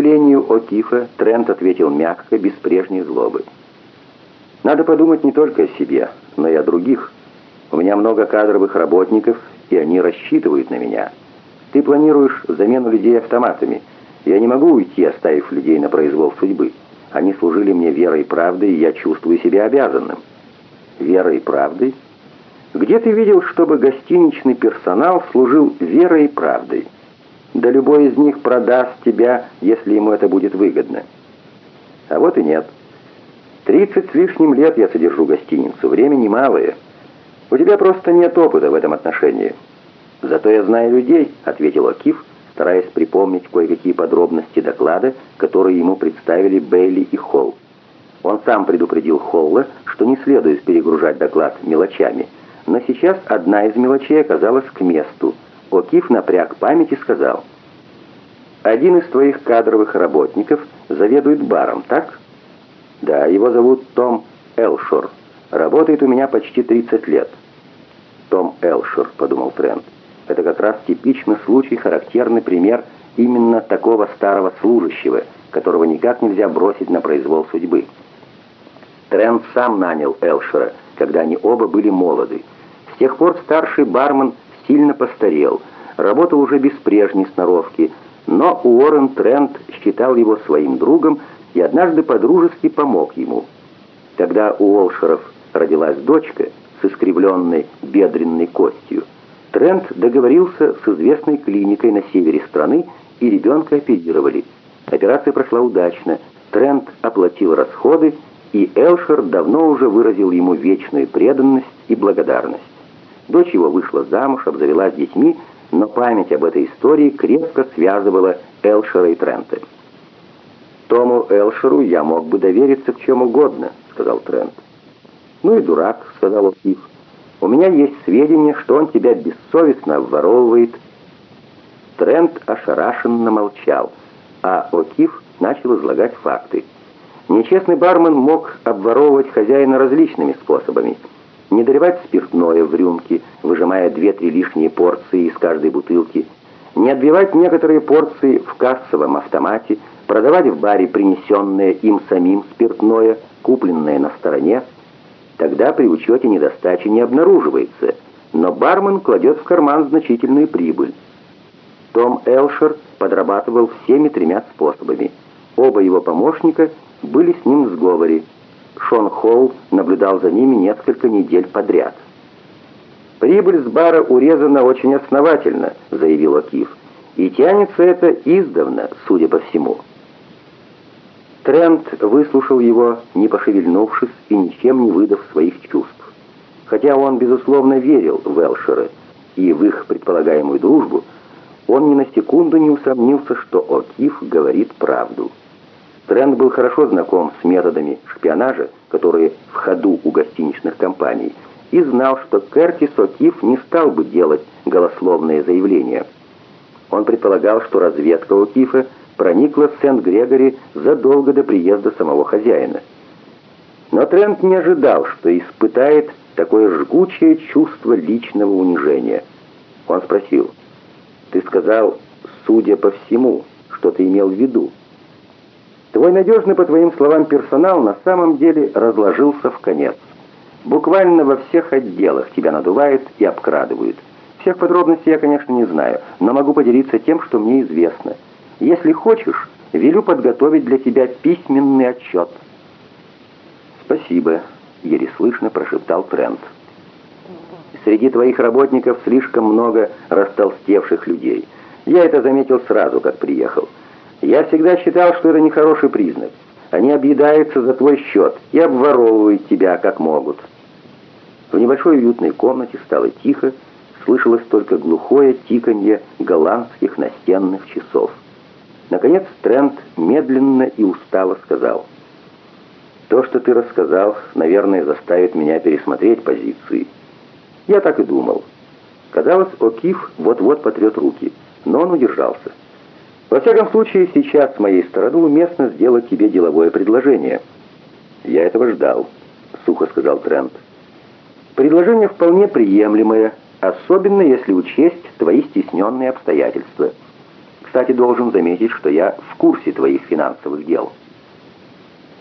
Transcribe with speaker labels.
Speaker 1: заявлению О'Кифа Трент ответил мягко, без прежней злобы. «Надо подумать не только о себе, но и о других. У меня много кадровых работников, и они рассчитывают на меня. Ты планируешь замену людей автоматами. Я не могу уйти, оставив людей на произвол судьбы. Они служили мне верой и правдой, и я чувствую себя обязанным». «Верой и правдой?» «Где ты видел, чтобы гостиничный персонал служил верой и правдой?» Да любой из них продаст тебя, если ему это будет выгодно. А вот и нет. Тридцать с лишним лет я содержу гостиницу, время немалое. У тебя просто нет опыта в этом отношении. Зато я знаю людей, ответил Акиф, стараясь припомнить кое-какие подробности доклада, которые ему представили Бейли и Холл. Он сам предупредил Холла, что не следует перегружать доклад мелочами, но сейчас одна из мелочей оказалась к месту – Окиф напряг память и сказал, «Один из твоих кадровых работников заведует баром, так?» «Да, его зовут Том Элшор. Работает у меня почти 30 лет». «Том Элшор», — подумал Трент. «Это как раз типичный случай, характерный пример именно такого старого служащего, которого никак нельзя бросить на произвол судьбы». Трент сам нанял Элшера, когда они оба были молоды. С тех пор старший бармен сильно постарел, работал уже без прежней сноровки, но Уоррен Трент считал его своим другом и однажды подружески помог ему. Когда у Олшеров родилась дочка с искривленной бедренной костью, Трент договорился с известной клиникой на севере страны, и ребенка оперировали. Операция прошла удачно, Трент оплатил расходы, и Элшер давно уже выразил ему вечную преданность и благодарность. Дочь его вышла замуж, обзавелась детьми, но память об этой истории крепко связывала Элшера и Трента. «Тому Элшеру я мог бы довериться к чем угодно», — сказал Трент. «Ну и дурак», — сказал О'Кив. «У меня есть сведения, что он тебя бессовестно обворовывает». Трент ошарашенно молчал, а О'Кив начал излагать факты. Нечестный бармен мог обворовывать хозяина различными способами — не доливать спиртное в рюмки, выжимая две-три лишние порции из каждой бутылки, не отбивать некоторые порции в кассовом автомате, продавать в баре принесенное им самим спиртное, купленное на стороне. Тогда при учете недостачи не обнаруживается, но бармен кладет в карман значительную прибыль. Том Элшер подрабатывал всеми тремя способами. Оба его помощника были с ним в сговоре, Шон Холл наблюдал за ними несколько недель подряд. «Прибыль с бара урезана очень основательно», — заявил Акиф. «И тянется это издавна, судя по всему». Трент выслушал его, не пошевельнувшись и ничем не выдав своих чувств. Хотя он, безусловно, верил в Элшера и в их предполагаемую дружбу, он ни на секунду не усомнился, что О'Кив говорит правду. Трент был хорошо знаком с методами шпионажа, которые в ходу у гостиничных компаний, и знал, что Кертис О'Кифф не стал бы делать голословные заявления. Он предполагал, что разведка О'Киффа проникла в Сент-Грегори задолго до приезда самого хозяина. Но Трент не ожидал, что испытает такое жгучее чувство личного унижения. Он спросил, «Ты сказал, судя по всему, что ты имел в виду?» Твой надежный, по твоим словам, персонал на самом деле разложился в конец. Буквально во всех отделах тебя надувают и обкрадывают. Всех подробностей я, конечно, не знаю, но могу поделиться тем, что мне известно. Если хочешь, велю подготовить для тебя письменный отчет». «Спасибо», — еле слышно прошептал Трент. «Среди твоих работников слишком много растолстевших людей. Я это заметил сразу, как приехал». Я всегда считал, что это нехороший признак. Они объедаются за твой счет и обворовывают тебя, как могут. В небольшой уютной комнате стало тихо, слышалось только глухое тиканье голландских настенных часов. Наконец Трент медленно и устало сказал, «То, что ты рассказал, наверное, заставит меня пересмотреть позиции». Я так и думал. Казалось, О'Кив вот-вот потрет руки, но он удержался. Во всяком случае, сейчас с моей стороны уместно сделать тебе деловое предложение. Я этого ждал, сухо сказал Трент. Предложение вполне приемлемое, особенно если учесть твои стесненные обстоятельства. Кстати, должен заметить, что я в курсе твоих финансовых дел».